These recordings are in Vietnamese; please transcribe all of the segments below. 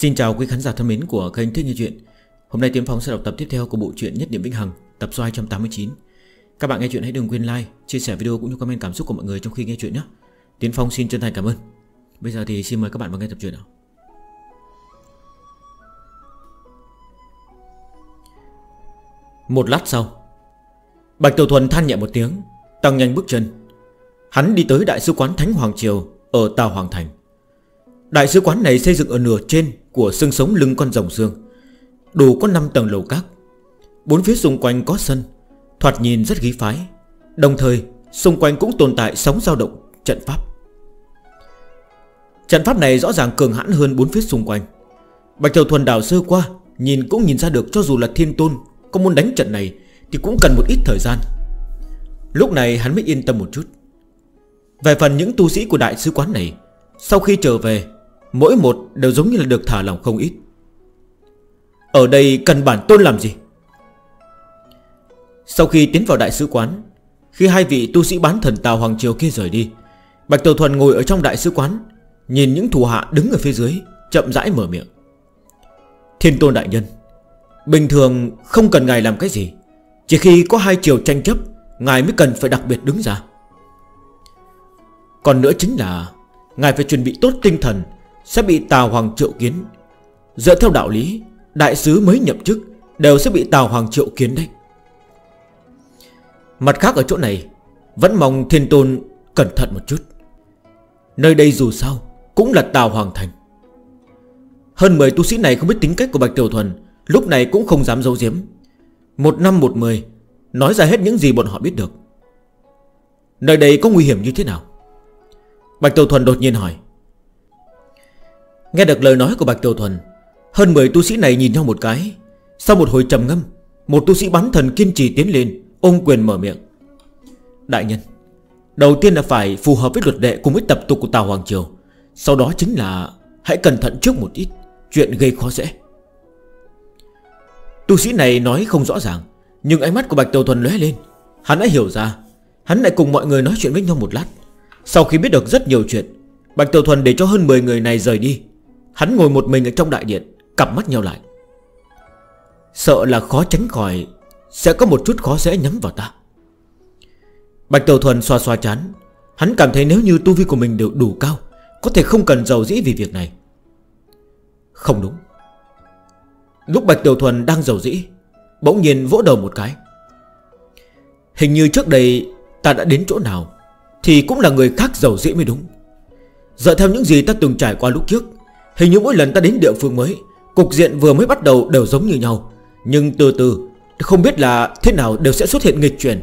Xin chào quý khán giả thân mến của kênh Thích Như Chuyện. Hôm nay Tiến Phong sẽ đọc tập tiếp theo của bộ truyện Nhất Điểm Vĩnh Hằng Tập số 289 Các bạn nghe chuyện hãy đừng quên like, chia sẻ video cũng như comment cảm xúc của mọi người trong khi nghe chuyện nhé. Tiến Phong xin chân thành cảm ơn. Bây giờ thì xin mời các bạn vào nghe tập truyện nào. Một lát sau Bạch Tiểu Thuần than nhẹ một tiếng Tăng nhanh bước chân. Hắn đi tới Đại sứ quán Thánh Hoàng Triều Ở Tàu Hoàng Thành. Đại sứ quán này xây dựng ở nửa trên của xương sống lưng con rồng dương. Đủ có 5 tầng lầu các. Bốn phía xung quanh có sân, Thoạt nhìn rất khí phái. Đồng thời, xung quanh cũng tồn tại sóng dao động, trận pháp. Trận pháp này rõ ràng cường hãn hơn bốn phía xung quanh. Bạch Tiểu Thuần đảo sơ qua, Nhìn cũng nhìn ra được cho dù là thiên tôn Có muốn đánh trận này Thì cũng cần một ít thời gian. Lúc này hắn mới yên tâm một chút. Về phần những tu sĩ của đại sứ quán này, Sau khi trở về Mỗi một đều giống như là được thả lòng không ít. Ở đây cần bản tôn làm gì? Sau khi tiến vào đại sứ quán, Khi hai vị tu sĩ bán thần Tàu Hoàng Triều kia rời đi, Bạch Tiểu Thuần ngồi ở trong đại sứ quán, Nhìn những thủ hạ đứng ở phía dưới, Chậm rãi mở miệng. Thiên tôn đại nhân, Bình thường không cần ngài làm cái gì, Chỉ khi có hai chiều tranh chấp, Ngài mới cần phải đặc biệt đứng ra. Còn nữa chính là Ngài phải chuẩn bị tốt tinh thần sẽ bị Tào Hoàng triệu kiến. Dựa theo đạo lý, Đại sứ mới nhậm chức Đều sẽ bị Tào Hoàng triệu kiến đấy. Mặt khác ở chỗ này, Vẫn mong thiên tôn cẩn thận một chút. Nơi đây dù sao Cũng là Tào Hoàng Thành. Hơn 10 tu sĩ này không biết tính cách của Bạch Tiểu Thuần, Lúc này cũng không dám giấu giếm. Một năm một mười, Nói ra hết những gì bọn họ biết được. Nơi đây có nguy hiểm như thế nào? Bạch Tiểu Thuần đột nhiên hỏi. Nghe được lời nói của Bạch Tiểu Thuần, Hơn 10 tu sĩ này nhìn nhau một cái. Sau một hồi trầm ngâm, Một tu sĩ bắn thần kiên trì tiến lên, Ôm quyền mở miệng. Đại nhân, Đầu tiên là phải phù hợp với luật lệ cùng với tập tục của Tàu Hoàng Triều. Sau đó chính là Hãy cẩn thận trước một ít, Chuyện gây khó dễ. Tu sĩ này nói không rõ ràng, Nhưng ánh mắt của Bạch Tiểu Thuần lóe lên. Hắn đã hiểu ra, Hắn lại cùng mọi người nói chuyện với nhau một lát. Sau khi biết được rất nhiều chuyện, Bạch Tiểu Thuần để cho hơn 10 người này rời đi. Hắn ngồi một mình ở trong đại điện, Cặp mắt nhau lại. Sợ là khó tránh khỏi, Sẽ có một chút khó dễ nhắm vào ta. Bạch tiểu Thuần xoa xoa chán. Hắn cảm thấy nếu như tu vi của mình được đủ cao, Có thể không cần giàu dĩ vì việc này. Không đúng. Lúc Bạch Tiểu Thuần đang giàu dĩ, Bỗng nhiên vỗ đầu một cái. Hình như trước đây Ta đã đến chỗ nào, Thì cũng là người khác giàu dĩ mới đúng. Dựa theo những gì ta từng trải qua lúc trước Hình như mỗi lần ta đến địa phương mới, Cục diện vừa mới bắt đầu đều giống như nhau. Nhưng từ từ, Không biết là thế nào đều sẽ xuất hiện nghịch chuyển.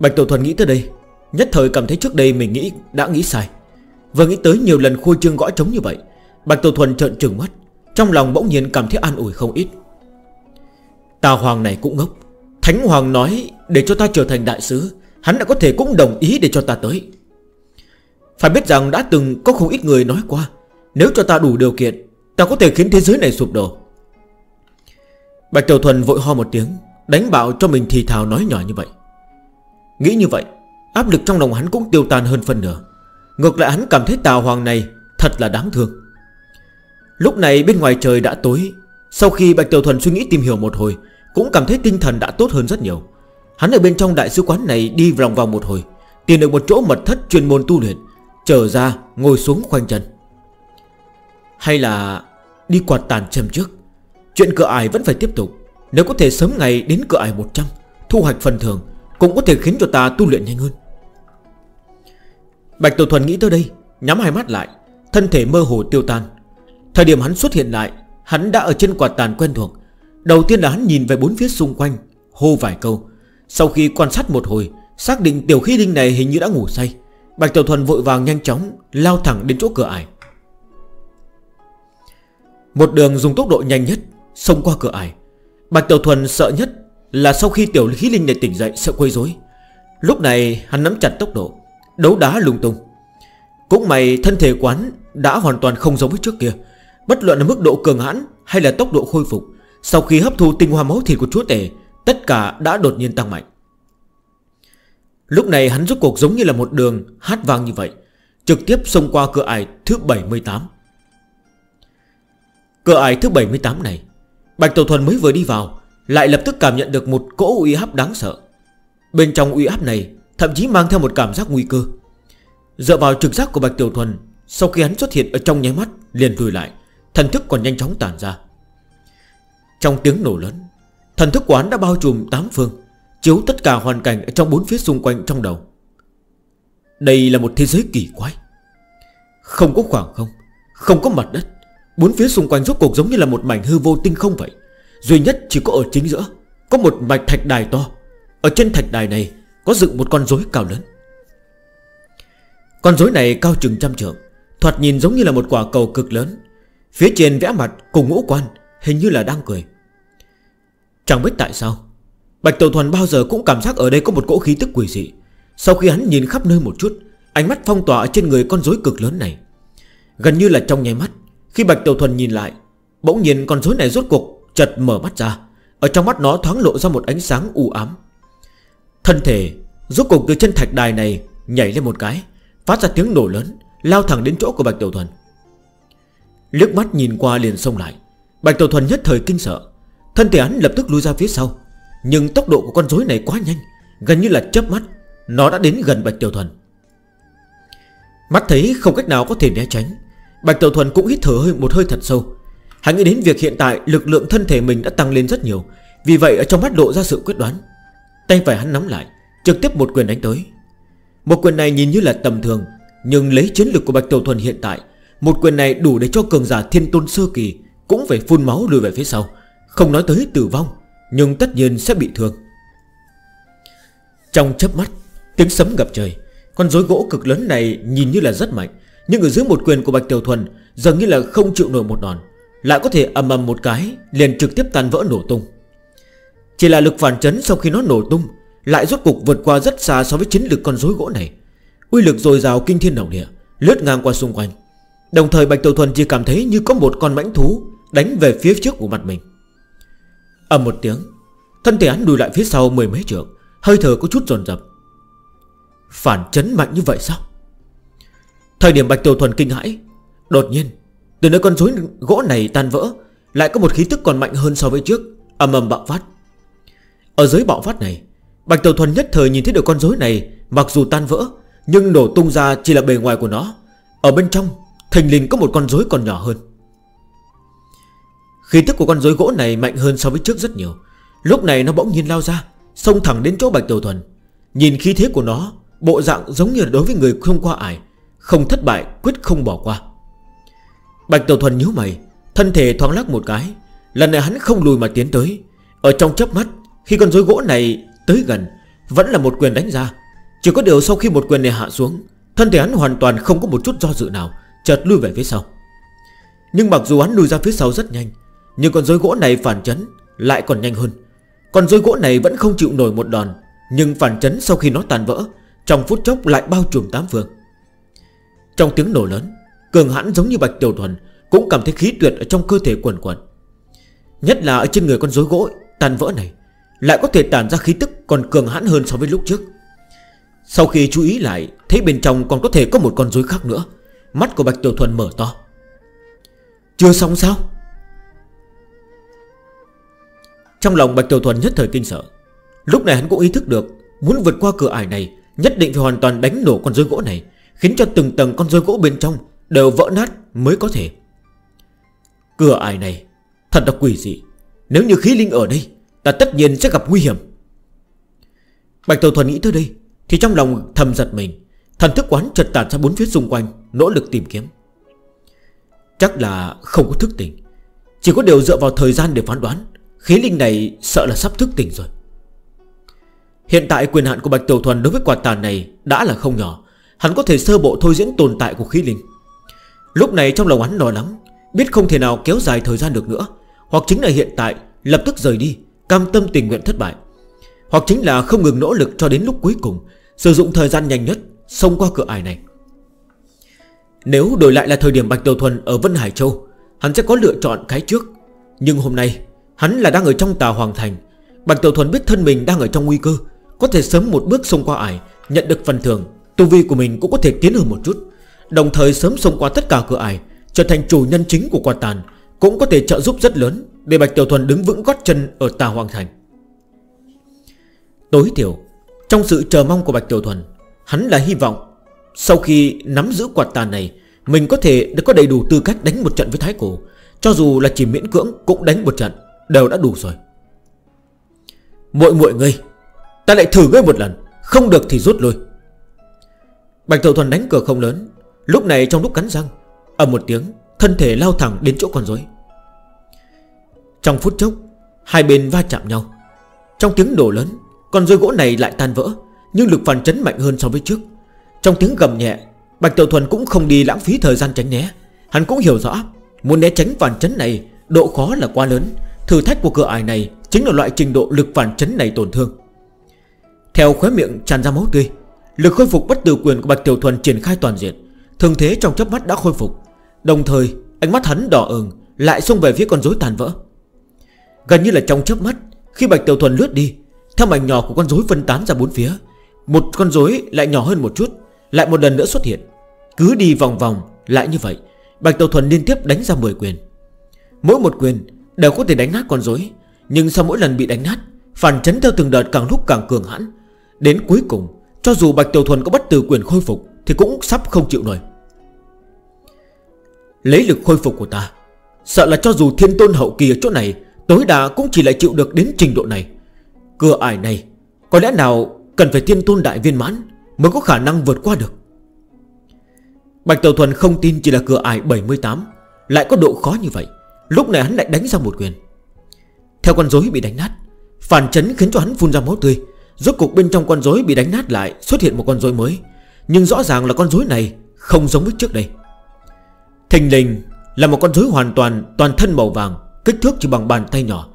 Bạch Tổ Thuần nghĩ tới đây, Nhất thời cảm thấy trước đây mình nghĩ, đã nghĩ sai. Vừa nghĩ tới nhiều lần khôi trương gõ trống như vậy, Bạch Tổ Thuần trợn trừng mắt, Trong lòng bỗng nhiên cảm thấy an ủi không ít. Tà Hoàng này cũng ngốc. Thánh Hoàng nói để cho ta trở thành đại sứ, Hắn đã có thể cũng đồng ý để cho ta tới. Phải biết rằng đã từng có không ít người nói qua nếu cho ta đủ điều kiện, Ta có thể khiến thế giới này sụp đổ. Bạch Tiểu Thuần vội ho một tiếng, Đánh bạo cho mình thì thào nói nhỏ như vậy. Nghĩ như vậy, Áp lực trong lòng hắn cũng tiêu tan hơn phần nửa. Ngược lại hắn cảm thấy Tào hoàng này Thật là đáng thương. Lúc này bên ngoài trời đã tối. Sau khi Bạch Tiểu Thuần suy nghĩ tìm hiểu một hồi, Cũng cảm thấy tinh thần đã tốt hơn rất nhiều. Hắn ở bên trong đại sứ quán này đi vòng vòng một hồi, Tìm được một chỗ mật thất chuyên môn tu luyện, Trở ra ngồi xuống khoanh chân. Hay là đi quạt tàn châm trước? Chuyện cửa ải vẫn phải tiếp tục. Nếu có thể sớm ngày đến cửa ải 100 Thu hoạch phần thưởng Cũng có thể khiến cho ta tu luyện nhanh hơn. Bạch Tiểu Thuần nghĩ tới đây, Nhắm hai mắt lại, Thân thể mơ hồ tiêu tan. Thời điểm hắn xuất hiện lại, Hắn đã ở trên quạt tàn quen thuộc. Đầu tiên là hắn nhìn về bốn phía xung quanh, Hô vài câu. Sau khi quan sát một hồi, Xác định tiểu khí linh này hình như đã ngủ say, Bạch Tiểu Thuần vội vàng nhanh chóng Lao thẳng đến chỗ cửa ải. Một đường dùng tốc độ nhanh nhất, Xông qua cửa ải. Bạch Tiểu Thuần sợ nhất là sau khi Tiểu Khí Linh này tỉnh dậy sẽ quấy rối. Lúc này hắn nắm chặt tốc độ, Đấu đá lung tung. Cũng mày thân thể quán đã hoàn toàn không giống với trước kia. Bất luận là mức độ cường hãn hay là tốc độ khôi phục, Sau khi hấp thu tinh hoa máu thịt của chúa tể, Tất cả đã đột nhiên tăng mạnh. Lúc này hắn rút cuộc giống như là một đường hát vang như vậy, Trực tiếp xông qua cửa ải thứ 78 Cửa ải thứ 78 này, Bạch Tổ Thuần mới vừa đi vào, Lại lập tức cảm nhận được một cỗ uy áp đáng sợ. Bên trong uy áp này, Thậm chí mang theo một cảm giác nguy cơ. Dựa vào trực giác của Bạch Tiểu Thuần, Sau khi hắn xuất hiện ở trong nháy mắt, Liền lùi lại, Thần thức còn nhanh chóng tản ra. Trong tiếng nổ lớn, Thần thức quán đã bao trùm 8 phương, Chiếu tất cả hoàn cảnh ở trong bốn phía xung quanh trong đầu. Đây là một thế giới kỳ quái. Không có khoảng không Không có mặt đất Bốn phía xung quanh rốt cuộc giống như là một mảnh hư vô tinh không vậy. Duy nhất chỉ có ở chính giữa, Có một mạch thạch đài to. Ở trên thạch đài này có dựng một con rối cao lớn. Con rối này cao chừng trăm trượng, Thoạt nhìn giống như là một quả cầu cực lớn. Phía trên vẽ mặt cùng ngũ quan, Hình như là đang cười. Chẳng biết tại sao, Bạch Tiểu Thuần bao giờ cũng cảm giác ở đây có một cỗ khí tức quỷ dị. Sau khi hắn nhìn khắp nơi một chút, Ánh mắt phong tỏa trên người con rối cực lớn này. Gần như là trong nháy mắt khi Bạch Tiểu Thuần nhìn lại, Bỗng nhiên con rối này rốt cuộc chật mở mắt ra. Ở trong mắt nó thoáng lộ ra một ánh sáng u ám. Thân thể Rốt cuộc từ chân thạch đài này Nhảy lên một cái, Phát ra tiếng nổ lớn, Lao thẳng đến chỗ của Bạch Tiểu Thuần. Liếc mắt nhìn qua liền xông lại. Bạch Tiểu Thuần nhất thời kinh sợ. Thân thể hắn lập tức lùi ra phía sau. Nhưng tốc độ của con rối này quá nhanh, Gần như là chớp mắt, Nó đã đến gần Bạch Tiểu Thuần. Mắt thấy không cách nào có thể né tránh Bạch Tiểu Thuần cũng hít thở hơi, một hơi thật sâu. Hắn nghĩ đến việc hiện tại lực lượng thân thể mình đã tăng lên rất nhiều. Vì vậy, ở trong mắt lộ ra sự quyết đoán. Tay phải hắn nắm lại, Trực tiếp một quyền đánh tới. Một quyền này nhìn như là tầm thường, Nhưng lấy chiến lực của Bạch Tiểu Thuần hiện tại, Một quyền này đủ để cho cường giả thiên tôn sơ kỳ Cũng phải phun máu lùi về phía sau. Không nói tới tử vong, Nhưng tất nhiên sẽ bị thương. Trong chớp mắt, Tiếng sấm gặp trời, Con rối gỗ cực lớn này nhìn như là rất mạnh. Nhưng ở dưới một quyền của Bạch Tiểu Thuần, Dường như là không chịu nổi một đòn. Lại có thể ầm ầm một cái, Liền trực tiếp tan vỡ nổ tung. Chỉ là lực phản chấn sau khi nó nổ tung, Lại rốt cục vượt qua rất xa so với chính lực con rối gỗ này. Uy lực dồi dào kinh thiên động địa, Lướt ngang qua xung quanh. Đồng thời Bạch Tiểu Thuần chỉ cảm thấy như có một con mãnh thú Đánh về phía trước của mặt mình. Ẩm một tiếng, Thân thể hắn đùi lại phía sau mười mấy trượng, Hơi thở có chút dồn dập. Phản chấn mạnh như vậy sao? Thời điểm Bạch Tiểu Thuần kinh hãi, Đột nhiên, Từ nơi con rối gỗ này tan vỡ, Lại có một khí tức còn mạnh hơn so với trước, Âm âm bạo phát. Ở dưới bạo phát này, Bạch Tiểu Thuần nhất thời nhìn thấy được con rối này, Mặc dù tan vỡ, Nhưng đổ tung ra chỉ là bề ngoài của nó. Ở bên trong Thành lình có một con rối còn nhỏ hơn. Khí tức của con rối gỗ này mạnh hơn so với trước rất nhiều. Lúc này nó bỗng nhiên lao ra, Xông thẳng đến chỗ Bạch Tiểu Thuần. Nhìn khí thế của nó, Bộ dạng giống như đối với người không qua ải. Không thất bại, quyết không bỏ qua. Bạch Tiểu Thuần nhíu mày, Thân thể thoáng lắc một cái. Lần này hắn không lùi mà tiến tới. Ở trong chớp mắt, Khi con rối gỗ này tới gần, Vẫn là một quyền đánh ra. Chỉ có điều sau khi một quyền này hạ xuống, Thân thể hắn hoàn toàn không có một chút do dự nào, Chợt lùi về phía sau. Nhưng mặc dù hắn lùi ra phía sau rất nhanh, Nhưng con rối gỗ này phản chấn Lại còn nhanh hơn. Con rối gỗ này vẫn không chịu nổi một đòn, Nhưng phản chấn sau khi nó tàn vỡ, Trong phút chốc lại bao trùm tám phương. Trong tiếng nổ lớn, Cường hãn giống như Bạch Tiểu Thuần, Cũng cảm thấy khí tuyệt ở trong cơ thể quần quần. Nhất là ở trên người con rối gỗ, Tàn vỡ này, Lại có thể tàn ra khí tức còn cường hãn hơn so với lúc trước. Sau khi chú ý lại, Thấy bên trong còn có thể có một con rối khác nữa, Mắt của Bạch Tiểu Thuần mở to. Chưa xong sao? Trong lòng Bạch Tiểu Thuần nhất thời kinh sợ. Lúc này hắn cũng ý thức được, Muốn vượt qua cửa ải này, Nhất định phải hoàn toàn đánh nổ con rối gỗ này Khiến cho từng tầng con rơi gỗ bên trong Đều vỡ nát mới có thể. Cửa ai này Thật là quỷ dị. Nếu như khí linh ở đây, Ta tất nhiên sẽ gặp nguy hiểm. Bạch Tàu Thuần nghĩ tới đây, Thì trong lòng thầm giật mình. Thần thức quán chật tạt ra bốn phía xung quanh, Nỗ lực tìm kiếm. Chắc là không có thức tỉnh. Chỉ có điều dựa vào thời gian để phán đoán, Khí linh này sợ là sắp thức tỉnh rồi. Hiện tại quyền hạn của Bạch Tiểu Thuần đối với quạt tàn này đã là không nhỏ. Hắn có thể sơ bộ thôi diễn tồn tại của khí linh. Lúc này trong lòng hắn lo lắng, Biết không thể nào kéo dài thời gian được nữa, Hoặc chính là hiện tại, Lập tức rời đi, Cam tâm tình nguyện thất bại. Hoặc chính là không ngừng nỗ lực cho đến lúc cuối cùng, Sử dụng thời gian nhanh nhất, Xông qua cửa ải này. Nếu đổi lại là thời điểm Bạch Đầu Thuần ở Vân Hải Châu, Hắn sẽ có lựa chọn cái trước. Nhưng hôm nay, Hắn là đang ở trong tà Hoàng Thành. Bạch Tiểu Thuần biết thân mình đang ở trong nguy cơ, Có thể sớm một bước xông qua ải, Nhận được phần thưởng. Tu vi của mình cũng có thể tiến hơn một chút. Đồng thời sớm xông qua tất cả cửa ải, Trở thành chủ nhân chính của quan tàn, Cũng có thể trợ giúp rất lớn Để Bạch Tiểu Thuần đứng vững gót chân ở Tà Hoàng Thành. Tối thiểu, Trong sự chờ mong của Bạch Tiểu Thuần, Hắn là hy vọng Sau khi nắm giữ quạt tàn này, Mình có thể đã có đầy đủ tư cách đánh một trận với Thái Cổ. Cho dù là chỉ miễn cưỡng cũng đánh một trận, Đều đã đủ rồi. Muội muội ngươi, Ta lại thử ngươi một lần, Không được thì rút lui. Bạch Thầu Thuần đánh cửa không lớn. Lúc này trong lúc cắn răng, ầm một tiếng, Thân thể lao thẳng đến chỗ con rối. Trong phút chốc, Hai bên va chạm nhau. Trong tiếng đổ lớn, Con rối gỗ này lại tan vỡ, Nhưng lực phản chấn mạnh hơn so với trước. Trong tiếng gầm nhẹ, Bạch Tiểu Thuần cũng không đi lãng phí thời gian tránh né. Hắn cũng hiểu rõ, Muốn né tránh phản chấn này Độ khó là quá lớn. Thử thách của cửa ải này Chính là loại trình độ lực phản chấn này tổn thương. Theo khóe miệng tràn ra máu tươi Lực khôi phục bất tử quyền của Bạch Tiểu Thuần triển khai toàn diện. Thường thế trong chớp mắt đã khôi phục. Đồng thời, ánh mắt hắn đỏ ửng, Lại xông về phía con rối tàn vỡ. Gần như là trong chớp mắt, Khi Bạch Tiểu Thuần lướt đi, Theo mảnh nhỏ của con rối phân tán ra bốn phía, Một con rối lại nhỏ hơn một chút, Lại một lần nữa xuất hiện. Cứ đi vòng vòng, lại như vậy, Bạch Tiểu Thuần liên tiếp đánh ra 10 quyền. Mỗi một quyền đều có thể đánh nát con rối, Nhưng sau mỗi lần bị đánh nát, Phản chấn theo từng đợt càng lúc càng cường hãn. Đến cuối cùng cho dù Bạch Tiểu Thuần có bất tử quyền khôi phục Thì cũng sắp không chịu nổi. Lấy lực khôi phục của ta, Sợ là cho dù thiên tôn hậu kỳ ở chỗ này, Tối đa cũng chỉ lại chịu được đến trình độ này. Cửa ải này, Có lẽ nào cần phải thiên tôn đại viên mãn Mới có khả năng vượt qua được? Bạch Tiểu Thuần không tin chỉ là cửa ải 78 Lại có độ khó như vậy, Lúc này hắn lại đánh ra một quyền. Theo con rối bị đánh nát, Phản chấn khiến cho hắn phun ra máu tươi Rốt cục bên trong con rối bị đánh nát lại, Xuất hiện một con rối mới. Nhưng rõ ràng là con rối này không giống với trước đây. Thình lình là một con rối hoàn toàn toàn thân màu vàng, Kích thước chỉ bằng bàn tay nhỏ.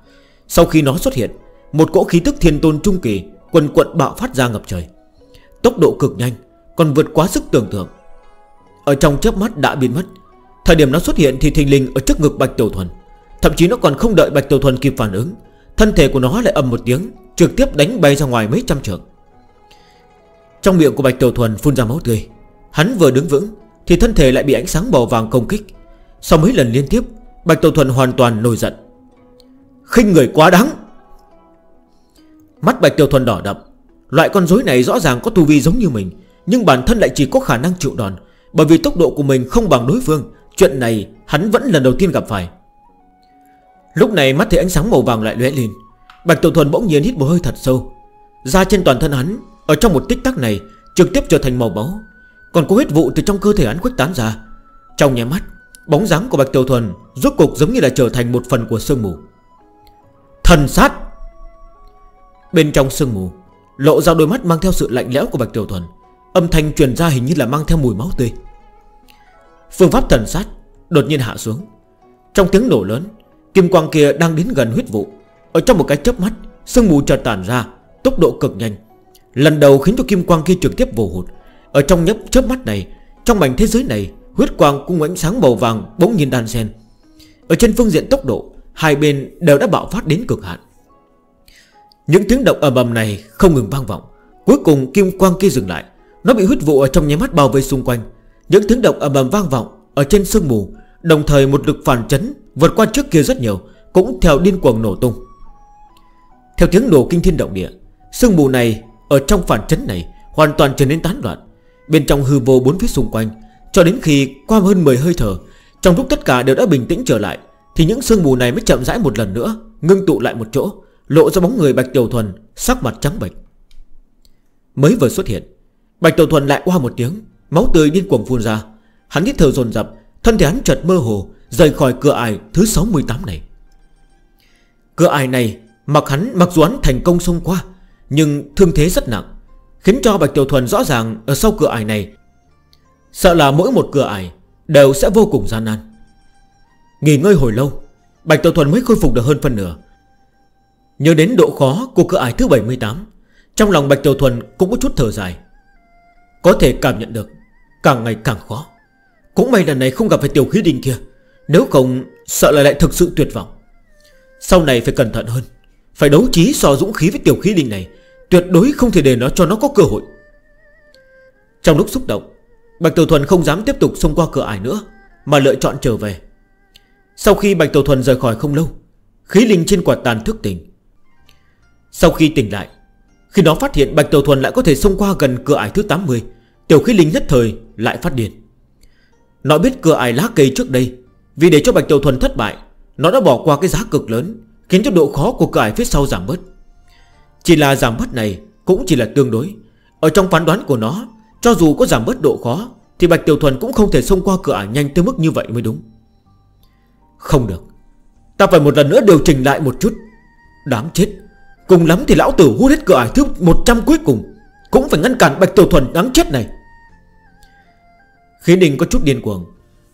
Sau khi nó xuất hiện, Một cỗ khí tức thiên tôn trung kỳ, Quần quận bạo phát ra ngập trời. Tốc độ cực nhanh, Còn vượt quá sức tưởng tượng. Ở trong chớp mắt đã biến mất. Thời điểm nó xuất hiện thì thình lình ở trước ngực Bạch Tiểu Thuần. Thậm chí nó còn không đợi Bạch Tiểu Thuần kịp phản ứng, Thân thể của nó lại ầm một tiếng Trực tiếp đánh bay ra ngoài mấy trăm trượng Trong miệng của Bạch Tiểu Thuần phun ra máu tươi, Hắn vừa đứng vững Thì thân thể lại bị ánh sáng màu vàng công kích. Sau mấy lần liên tiếp, Bạch Tiểu Thuần hoàn toàn nổi giận. Khinh người quá đáng! Mắt Bạch Tiểu Thuần đỏ đậm, Loại con rối này rõ ràng có tu vi giống như mình, Nhưng bản thân lại chỉ có khả năng chịu đòn, Bởi vì tốc độ của mình không bằng đối phương, Chuyện này hắn vẫn lần đầu tiên gặp phải. Lúc này mắt thấy ánh sáng màu vàng lại lóe lên Bạch Tiểu Thuần bỗng nhiên hít một hơi thật sâu. Da trên toàn thân hắn, Ở trong một tích tắc này, Trực tiếp trở thành màu máu. Còn có huyết vụ từ trong cơ thể hắn khuếch tán ra. Trong nhà mắt, Bóng dáng của Bạch Tiểu Thuần Rốt cục giống như là trở thành một phần của sương mù. Thần sát! Bên trong sương mù, Lộ ra đôi mắt mang theo sự lạnh lẽo của Bạch Tiểu Thuần. Âm thanh truyền ra hình như là mang theo mùi máu tươi. Phương pháp thần sát Đột nhiên hạ xuống. Trong tiếng nổ lớn, Kim quang kia đang đến gần huyết vụ. Ở trong một cái chớp mắt, Sương mù chợt tản ra, Tốc độ cực nhanh. Lần đầu khiến cho kim quang kia trực tiếp vô hụt. Ở trong nhấp chớp mắt này, Trong mảnh thế giới này, Huyết quang cùng ánh sáng màu vàng bỗng nhiên đan xen. Ở trên phương diện tốc độ, Hai bên đều đã bạo phát đến cực hạn. Những tiếng động ầm ầm này không ngừng vang vọng. Cuối cùng kim quang kia dừng lại. Nó bị huyết vụ ở trong nháy mắt bao vây xung quanh. Những tiếng động ầm ầm vang vọng Ở trên sương mù, Đồng thời một lực phản chấn Vượt qua trước kia rất nhiều, Cũng theo điên cuồng nổ tung. Theo tiếng nổ kinh thiên động địa, Sương mù này ở trong phản chấn này Hoàn toàn trở nên tán loạn. Bên trong hư vô bốn phía xung quanh, Cho đến khi qua hơn 10 hơi thở, Trong lúc tất cả đều đã bình tĩnh trở lại, Thì những sương mù này mới chậm rãi một lần nữa Ngưng tụ lại một chỗ, Lộ ra bóng người Bạch Tiểu Thuần Sắc mặt trắng bệch. Mới vừa xuất hiện, Bạch Tiểu Thuần lại qua một tiếng, Máu tươi điên cuồng phun ra. Hắn hít thở dồn dập, Thân thể hắn chợt mơ hồ, Rời khỏi cửa ải thứ 68 này. Cửa ải này Mặc hắn, mặc dù hắn thành công xông qua, Nhưng thương thế rất nặng, Khiến cho Bạch Tiểu Thuần rõ ràng Ở sau cửa ải này, Sợ là mỗi một cửa ải Đều sẽ vô cùng gian nan. Nghỉ ngơi hồi lâu, Bạch Tiểu Thuần mới khôi phục được hơn phần nửa. Nhớ đến độ khó của cửa ải thứ 78 Trong lòng Bạch Tiểu Thuần cũng có chút thở dài. Có thể cảm nhận được, Càng ngày càng khó. Cũng may lần này không gặp phải tiểu khí đình kia, Nếu không sợ là lại thực sự tuyệt vọng. Sau này phải cẩn thận hơn. Phải đấu trí so dũng khí với tiểu khí linh này, Tuyệt đối không thể để nó cho nó có cơ hội. Trong lúc xúc động, Bạch Tiểu Thuần không dám tiếp tục xông qua cửa ải nữa, Mà lựa chọn trở về. Sau khi Bạch Tiểu Thuần rời khỏi không lâu, Khí linh trên quạt tàn thức tỉnh. Sau khi tỉnh lại, Khi nó phát hiện Bạch Tiểu Thuần lại có thể xông qua gần cửa ải thứ 80 Tiểu khí linh nhất thời lại phát điên. Nó biết cửa ải lá cây trước đây, Vì để cho Bạch Tiểu Thuần thất bại, Nó đã bỏ qua cái giá cực lớn Khiến cho độ khó của cải phía sau giảm bớt. Chỉ là giảm bớt này Cũng chỉ là tương đối. Ở trong phán đoán của nó, Cho dù có giảm bớt độ khó, Thì Bạch Tiểu Thuần cũng không thể xông qua cửa ải nhanh tới mức như vậy mới đúng. Không được. Ta phải một lần nữa điều chỉnh lại một chút. Đáng chết. Cùng lắm thì lão tử hút hết cửa ải thứ 100 cuối cùng, Cũng phải ngăn cản Bạch Tiểu Thuần đáng chết này. Khí đình có chút điên cuồng,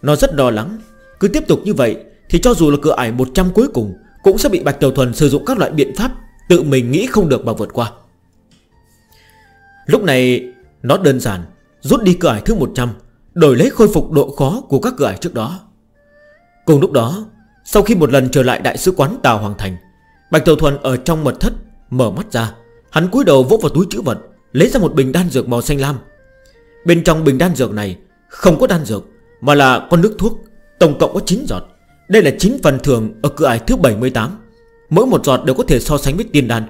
Nó rất lo lắng. Cứ tiếp tục như vậy Thì cho dù là cửa ải 100 cuối cùng cũng sẽ bị Bạch Tiểu Thuần sử dụng các loại biện pháp Tự mình nghĩ không được mà vượt qua. Lúc này, Nó đơn giản, Rút đi cửa ải thứ 100 Đổi lấy khôi phục độ khó của các cửa ải trước đó. Cùng lúc đó, Sau khi một lần trở lại đại sứ quán Tàu Hoàng Thành, Bạch Tiểu Thuần ở trong mật thất Mở mắt ra. Hắn cúi đầu vỗ vào túi chữ vật, Lấy ra một bình đan dược màu xanh lam. Bên trong bình đan dược này Không có đan dược, Mà là con nước thuốc, Tổng cộng có 9 giọt. Đây là 9 phần thưởng ở cửa ải thứ 78 Mỗi một giọt đều có thể so sánh với tiền đan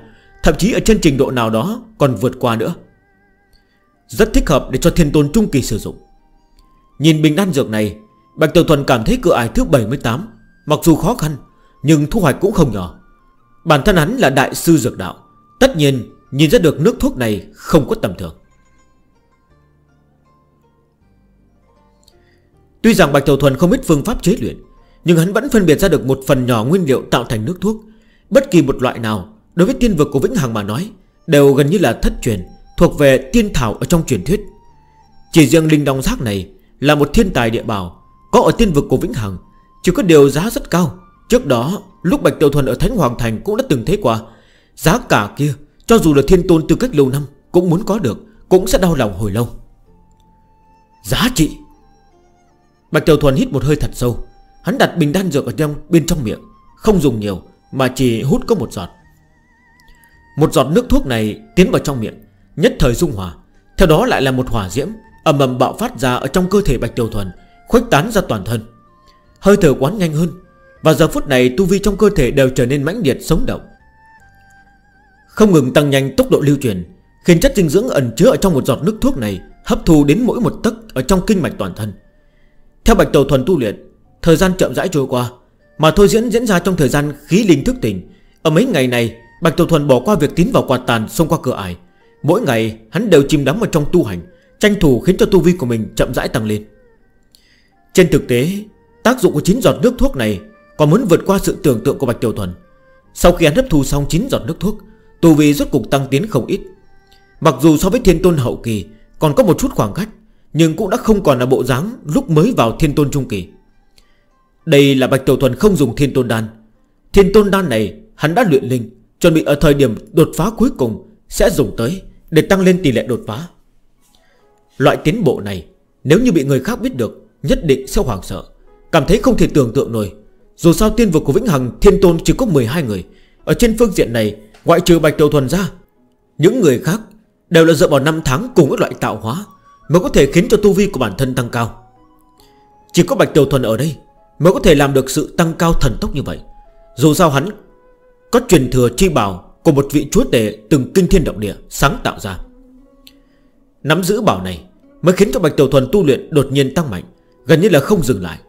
Thậm chí ở trên trình độ nào đó còn vượt qua nữa. Rất thích hợp để cho thiên tôn trung kỳ sử dụng. Nhìn bình đan dược này, Bạch Tiểu Thuần cảm thấy cửa ải thứ 78 Mặc dù khó khăn, Nhưng thu hoạch cũng không nhỏ. Bản thân hắn là đại sư dược đạo, Tất nhiên nhìn ra được nước thuốc này không có tầm thường. Tuy rằng Bạch Tiểu Thuần không biết phương pháp chế luyện nhưng hắn vẫn phân biệt ra được một phần nhỏ nguyên liệu tạo thành nước thuốc. Bất kỳ một loại nào, Đối với thiên vực của Vĩnh Hằng mà nói, Đều gần như là thất truyền, Thuộc về tiên thảo ở trong truyền thuyết. Chỉ riêng linh đồng giác này Là một thiên tài địa bào Có ở tiên vực của Vĩnh Hằng, Chỉ có điều giá rất cao. Trước đó, lúc Bạch Tiểu Thuần ở Thánh Hoàng Thành cũng đã từng thấy qua, Giá cả kia, Cho dù là thiên tôn từ cách lâu năm, Cũng muốn có được, Cũng sẽ đau lòng hồi lâu. Giá trị. Bạch Tiểu Thuần hít một hơi thật sâu. Hắn đặt bình đan dược ở trong, bên trong miệng. Không dùng nhiều mà chỉ hút có một giọt. Một giọt nước thuốc này tiến vào trong miệng Nhất thời dung hòa. Theo đó lại là một hỏa diễm ầm ầm bạo phát ra ở trong cơ thể Bạch Tiểu Thuần Khuếch tán ra toàn thân. Hơi thở quán nhanh hơn Và giờ phút này tu vi trong cơ thể đều trở nên mãnh liệt sống động. Không ngừng tăng nhanh tốc độ lưu truyền Khiến chất dinh dưỡng ẩn chứa ở trong một giọt nước thuốc này Hấp thu đến mỗi một tấc ở trong kinh mạch toàn thân. Theo Bạch Tiểu Thuần tu luyện Thời gian chậm rãi trôi qua, Mà thôi diễn diễn ra trong thời gian khí linh thức tỉnh. Ở mấy ngày này, Bạch Tiểu Thuần bỏ qua việc tiến vào quạt tàn xông qua cửa ải. Mỗi ngày, hắn đều chìm đắm vào trong tu hành, Tranh thủ khiến cho tu vi của mình chậm rãi tăng lên. Trên thực tế, Tác dụng của 9 giọt nước thuốc này Còn muốn vượt qua sự tưởng tượng của Bạch Tiểu Thuần. Sau khi hắn hấp thu xong 9 giọt nước thuốc, Tu vi rốt cục tăng tiến không ít. Mặc dù so với thiên tôn hậu kỳ Còn có một chút khoảng cách, Nhưng cũng đã không còn là bộ dáng lúc mới vào thiên tôn trung kỳ. Đây là Bạch Tiểu Thuần không dùng thiên tôn đan. Thiên tôn đan này hắn đã luyện linh, Chuẩn bị ở thời điểm đột phá cuối cùng Sẽ dùng tới để tăng lên tỷ lệ đột phá. Loại tiến bộ này, Nếu như bị người khác biết được, Nhất định sẽ hoảng sợ, Cảm thấy không thể tưởng tượng nổi. Dù sao tiên vực của Vĩnh Hằng, Thiên Tôn chỉ có 12 người. Ở trên phương diện này, Ngoại trừ Bạch Tiểu Thuần ra, Những người khác đều là dựa vào năm tháng cùng với loại tạo hóa Mới có thể khiến cho tu vi của bản thân tăng cao. Chỉ có Bạch Tiểu Thuần ở đây Mới có thể làm được sự tăng cao thần tốc như vậy. Dù sao hắn Có truyền thừa chi bảo Của một vị chúa tể từng kinh thiên động địa Sáng tạo ra. Nắm giữ bảo này Mới khiến cho Bạch Tiểu Thuần tu luyện đột nhiên tăng mạnh, Gần như là không dừng lại.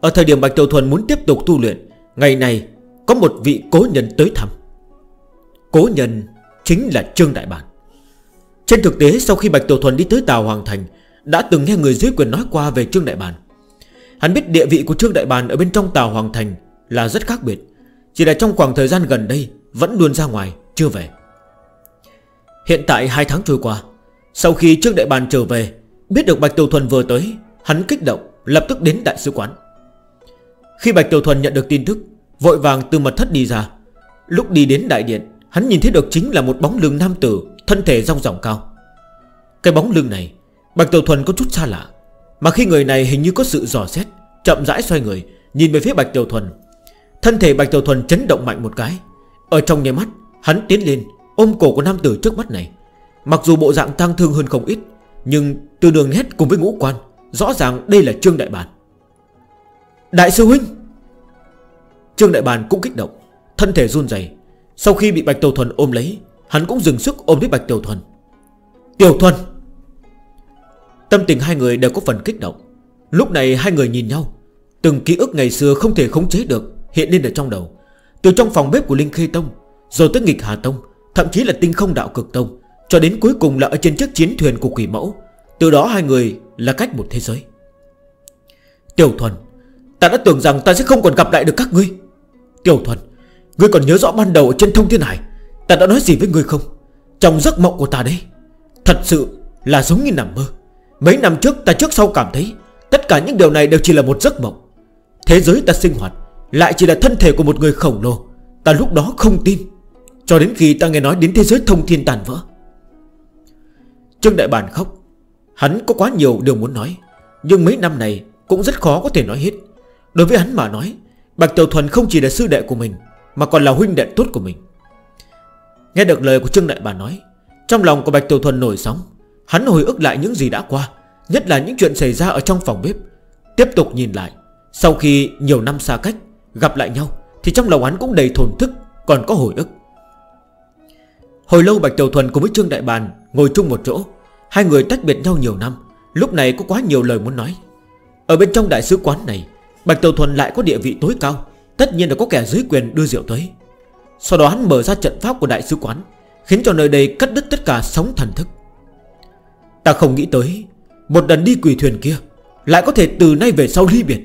Ở thời điểm Bạch Tiểu Thuần muốn tiếp tục tu luyện, Ngày này có một vị cố nhân tới thăm. Cố nhân chính là Trương Đại Bản. Trên thực tế, sau khi Bạch Tiểu Thuần đi tới Tàu Hoàng Thành, Đã từng nghe người dưới quyền nói qua về Trương Đại Bản. Hắn biết địa vị của Trương Đại Bàn ở bên trong Tàu Hoàng Thành là rất khác biệt. Chỉ là trong khoảng thời gian gần đây Vẫn luôn ra ngoài, chưa về. Hiện tại 2 tháng trôi qua Sau khi Trương Đại Bàn trở về Biết được Bạch Tiểu Thuần vừa tới Hắn kích động, lập tức đến đại sứ quán. Khi Bạch Tiểu Thuần nhận được tin tức Vội vàng từ mật thất đi ra. Lúc đi đến đại điện Hắn nhìn thấy được chính là một bóng lưng nam tử Thân thể rong ròng cao. Cái bóng lưng này Bạch Tiểu Thuần có chút xa lạ. Mà khi người này hình như có sự dò xét, Chậm rãi xoay người, Nhìn về phía Bạch Tiểu Thuần. Thân thể Bạch Tiểu Thuần chấn động mạnh một cái. Ở trong nhà mắt, hắn tiến lên, Ôm cổ của nam tử trước mắt này. Mặc dù bộ dạng tăng thương hơn không ít, Nhưng từ đường nét cùng với ngũ quan, Rõ ràng đây là Trương Đại Bản. Đại sư Huynh! Trương Đại Bản cũng kích động, Thân thể run dày Sau khi bị Bạch Tiểu Thuần ôm lấy, Hắn cũng dừng sức ôm lấy Bạch Tiểu Thuần. Tiểu Thuần! Tâm tình hai người đều có phần kích động. Lúc này hai người nhìn nhau. Từng ký ức ngày xưa không thể khống chế được Hiện lên ở trong đầu. Từ trong phòng bếp của Linh Khê Tông, Rồi tới nghịch Hà Tông, Thậm chí là tinh không đạo cực Tông, Cho đến cuối cùng là ở trên chiếc chiến thuyền của quỷ mẫu. Từ đó hai người là cách một thế giới. Tiểu Thuần, Ta đã tưởng rằng ta sẽ không còn gặp lại được các ngươi. Tiểu Thuần, Ngươi còn nhớ rõ ban đầu ở trên thông thiên hải, Ta đã nói gì với ngươi không? Trong giấc mộng của ta đấy, Thật sự là giống như nằm mơ. Mấy năm trước ta trước sau cảm thấy Tất cả những điều này đều chỉ là một giấc mộng. Thế giới ta sinh hoạt Lại chỉ là thân thể của một người khổng lồ. Ta lúc đó không tin, Cho đến khi ta nghe nói đến thế giới thông thiên tàn vỡ. Trương Đại Bản khóc. Hắn có quá nhiều điều muốn nói, Nhưng mấy năm này cũng rất khó có thể nói hết. Đối với hắn mà nói, Bạch Tiểu Thuần không chỉ là sư đệ của mình, Mà còn là huynh đệ tốt của mình. Nghe được lời của Trương Đại Bản nói, Trong lòng của Bạch Tiểu Thuần nổi sóng. Hắn hồi ức lại những gì đã qua, Nhất là những chuyện xảy ra ở trong phòng bếp. Tiếp tục nhìn lại, Sau khi nhiều năm xa cách, Gặp lại nhau, Thì trong lòng hắn cũng đầy thồn thức, Còn có hồi ức. Hồi lâu Bạch Tiểu Thuần cùng với Trương Đại Bàn Ngồi chung một chỗ, Hai người tách biệt nhau nhiều năm, Lúc này có quá nhiều lời muốn nói. Ở bên trong đại sứ quán này, Bạch Tiểu Thuần lại có địa vị tối cao, Tất nhiên là có kẻ dưới quyền đưa rượu tới. Sau đó hắn mở ra trận pháp của đại sứ quán, Khiến cho nơi đây cắt đứt tất cả sóng thần thức. Ta không nghĩ tới, Một lần đi quỷ thuyền kia Lại có thể từ nay về sau ly biệt.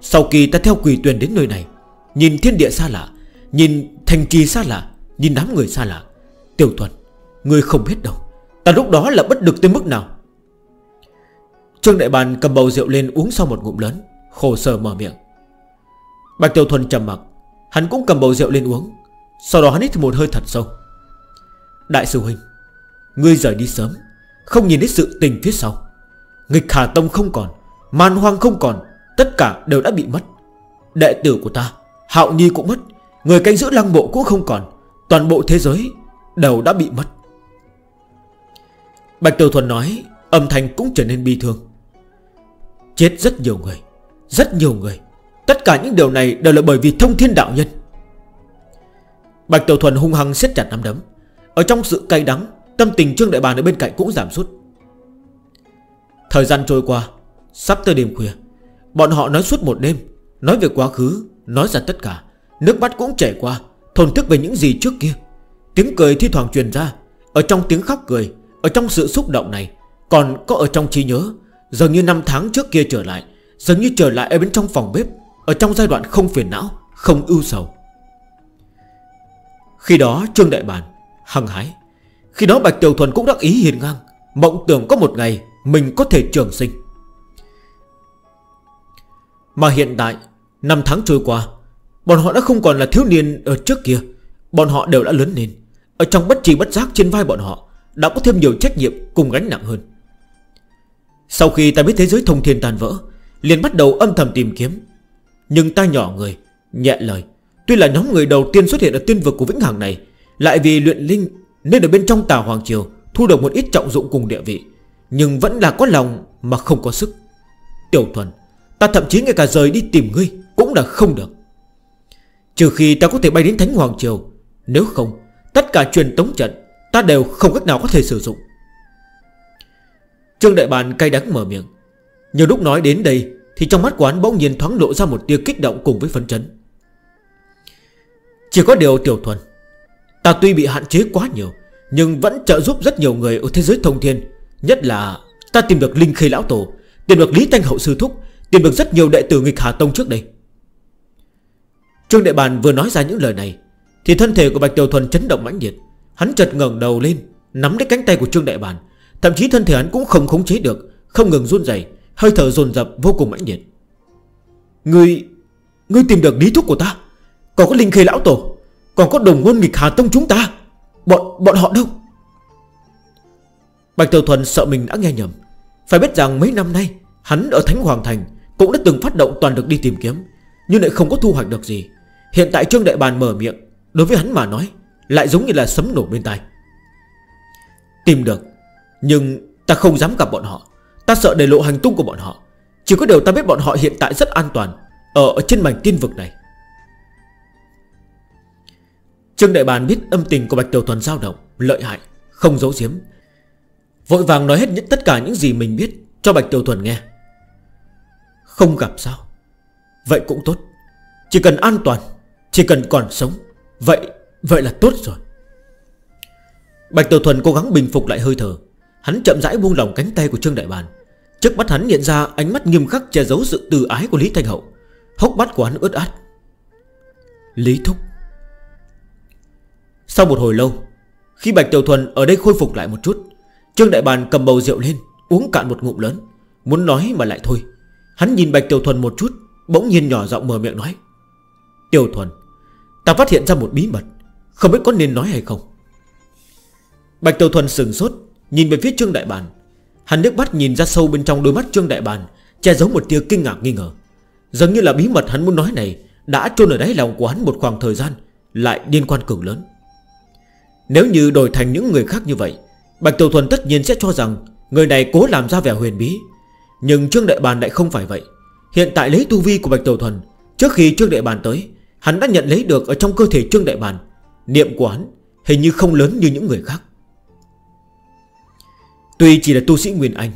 Sau khi ta theo quỷ thuyền đến nơi này, Nhìn thiên địa xa lạ, Nhìn thành trì xa lạ, Nhìn đám người xa lạ, Tiểu Thuần người không biết đâu, Ta lúc đó là bất được tới mức nào. Trương Đại Bàn cầm bầu rượu lên uống sau một ngụm lớn, Khổ sở mở miệng. Bạch Tiểu Thuần trầm mặt Hắn cũng cầm bầu rượu lên uống, Sau đó hắn hít một hơi thật sâu. Đại sư Huynh, Ngươi rời đi sớm không nhìn thấy sự tình phía sau. Nghịch Hà Tông không còn màn hoang không còn, Tất cả đều đã bị mất. Đệ tử của ta, Hạo Nhi cũng mất, Người canh giữ lăng bộ cũng không còn, Toàn bộ thế giới đều đã bị mất. Bạch Tiểu Thuần nói, Âm thanh cũng trở nên bi thương. Chết rất nhiều người, Rất nhiều người. Tất cả những điều này đều là bởi vì thông thiên đạo nhân. Bạch Tiểu Thuần hung hăng siết chặt nắm đấm. Ở trong sự cay đắng Tâm tình Trương Đại bàng ở bên cạnh cũng giảm sút. Thời gian trôi qua, Sắp tới đêm khuya, Bọn họ nói suốt một đêm, Nói về quá khứ, Nói ra tất cả. Nước mắt cũng chảy qua thồn thức về những gì trước kia. Tiếng cười thi thoảng truyền ra, Ở trong tiếng khóc cười, Ở trong sự xúc động này, Còn có ở trong trí nhớ. Dường như năm tháng trước kia trở lại, Dường như trở lại ở bên trong phòng bếp, Ở trong giai đoạn không phiền não, Không ưu sầu. Khi đó Trương Đại Bàn Hăng hái. Khi đó Bạch Tiểu Thuần cũng đắc ý hiền ngang, Mộng tưởng có một ngày Mình có thể trường sinh. Mà hiện tại, Năm tháng trôi qua, Bọn họ đã không còn là thiếu niên ở trước kia. Bọn họ đều đã lớn lên. Ở trong bất trì bất giác trên vai bọn họ, Đã có thêm nhiều trách nhiệm cùng gánh nặng hơn. Sau khi ta biết thế giới thông thiên tàn vỡ, Liền bắt đầu âm thầm tìm kiếm. Nhưng ta nhỏ người, Nhẹ lời. Tuy là nhóm người đầu tiên xuất hiện ở tiên vực của Vĩnh Hằng này, Lại vì luyện linh nên ở bên trong tà Hoàng Triều Thu được một ít trọng dụng cùng địa vị, Nhưng vẫn là có lòng mà không có sức. Tiểu thuần, Ta thậm chí ngay cả rời đi tìm ngươi Cũng là không được. Trừ khi ta có thể bay đến Thánh Hoàng Triều, Nếu không, Tất cả truyền tống trận Ta đều không cách nào có thể sử dụng. Trương Đại Bàn cay đắng mở miệng. Nhiều lúc nói đến đây Thì trong mắt quán bỗng nhiên thoáng lộ ra một tia kích động cùng với phấn chấn. Chỉ có điều tiểu thuần Ta tuy bị hạn chế quá nhiều, Nhưng vẫn trợ giúp rất nhiều người ở thế giới thông thiên. Nhất là, ta tìm được Linh Khê Lão Tổ, Tìm được Lý Thanh Hậu Sư Thúc, Tìm được rất nhiều đệ tử nghịch Hà Tông trước đây. Trương Đệ Bàn vừa nói ra những lời này, Thì thân thể của Bạch Tiểu Thuần chấn động mãnh liệt. Hắn chợt ngẩng đầu lên, Nắm lấy cánh tay của Trương Đệ Bàn. Thậm chí thân thể hắn cũng không khống chế được, Không ngừng run dày Hơi thở dồn dập vô cùng mãnh liệt. Ngươi Ngươi tìm được lý thúc của ta? Có có Linh Khê Lão Tổ? Còn có đồng ngôn nghịch Hà Tông chúng ta? Bọn bọn họ đâu? Bạch Tiểu Thuần sợ mình đã nghe nhầm. Phải biết rằng mấy năm nay, Hắn ở Thánh Hoàng Thành Cũng đã từng phát động toàn lực đi tìm kiếm, Nhưng lại không có thu hoạch được gì. Hiện tại Trương Đại Bàn mở miệng, Đối với hắn mà nói, Lại giống như là sấm nổ bên tai. Tìm được, Nhưng ta không dám gặp bọn họ. Ta sợ để lộ hành tung của bọn họ. Chỉ có điều ta biết bọn họ hiện tại rất an toàn Ở trên mảnh tiên vực này. Trương Đại Bàn biết âm tình của Bạch Tiểu Thuần dao động Lợi hại, không giấu giếm. Vội vàng nói hết những tất cả những gì mình biết Cho Bạch Tiểu Thuần nghe. Không gặp sao? Vậy cũng tốt. Chỉ cần an toàn Chỉ cần còn sống Vậy vậy là tốt rồi. Bạch Tiểu Thuần cố gắng bình phục lại hơi thở. Hắn chậm rãi buông lỏng cánh tay của Trương Đại Bàn. Trước mắt hắn nhận ra ánh mắt nghiêm khắc che giấu sự từ ái của Lý Thanh Hậu. Hốc mắt của hắn ướt át. Lý Thúc. Sau một hồi lâu, Khi Bạch Tiểu Thuần ở đây khôi phục lại một chút, Trương Đại Bàn cầm bầu rượu lên, Uống cạn một ngụm lớn. Muốn nói mà lại thôi. Hắn nhìn Bạch Tiểu Thuần một chút, Bỗng nhiên nhỏ giọng mở miệng nói, Tiểu Thuần, Ta phát hiện ra một bí mật, Không biết có nên nói hay không? Bạch Tiểu Thuần sừng sốt, Nhìn về phía Trương Đại Bàn. Hắn nước mắt nhìn ra sâu bên trong đôi mắt Trương Đại Bàn, Che giấu một tia kinh ngạc nghi ngờ. Giống như là bí mật hắn muốn nói này Đã trôn ở đáy lòng của hắn một khoảng thời gian, Lại liên quan cường lớn. Nếu như đổi thành những người khác như vậy, Bạch Tiểu Thuần tất nhiên sẽ cho rằng Người này cố làm ra vẻ huyền bí. Nhưng Trương Đại Bàn lại không phải vậy. Hiện tại lấy tu vi của Bạch Tiểu Thuần, Trước khi Trương Đại Bàn tới, Hắn đã nhận lấy được ở trong cơ thể Trương Đại Bàn. Niệm của hắn hình như không lớn như những người khác. Tuy chỉ là tu sĩ Nguyên Anh,